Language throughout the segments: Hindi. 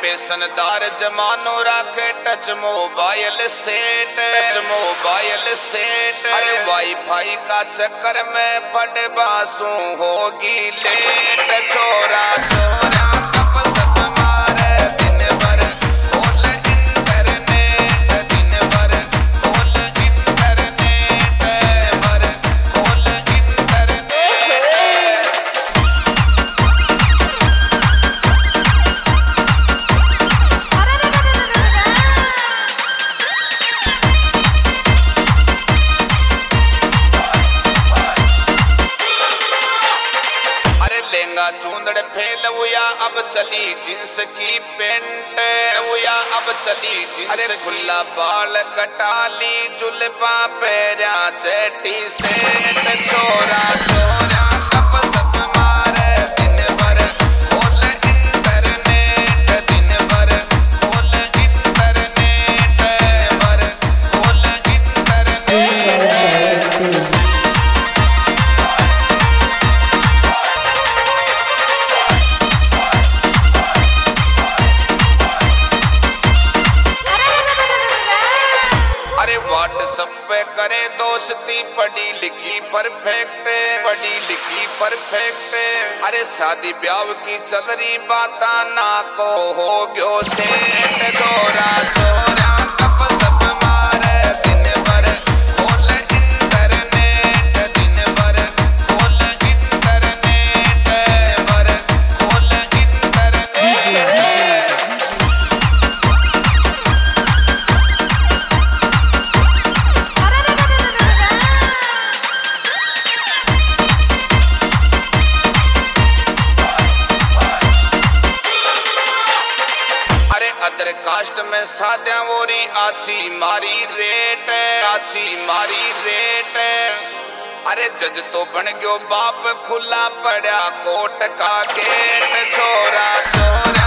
फैशनदार जमानो रख, touch mobile set, touch mobile set. अरे वाईफाई का चक्कर में पड़ बासू होगी लेट छोरा छोरा लहंगा चूंदड़ फेल हुआ अब चली जींस की पेंट। हुआ अब चली जींस खुला बाल कटाली जुलबा पैरा चेटी सेट छोरा छोरा दोस्ती पढ़ी लिखी परफेक्ट पढ़ी लिखी परफेक्ट अरे शादी ब्याह की चदरी बात ना को हो गयो सेट जोरा छोरा कास्ट में साध्या वोरी, आछी मारी रेट, आछी मारी रेट। अरे जज तो बन गयो बाप, खुला पड़ा कोट का गेट, छोरा छोरा।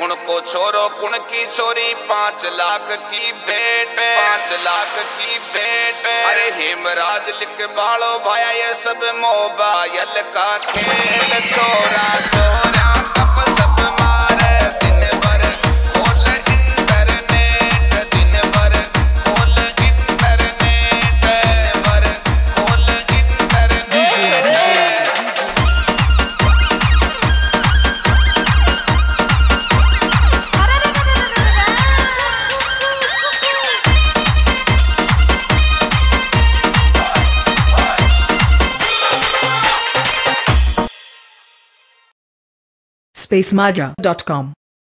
अरे कुण को छोरो कुण की छोरी पाँच लाख की भेंट पाँच लाख की भेंट अरे हेमराज लिख बालो भाया, ये सब मोबाइल का खेल spacemaja.com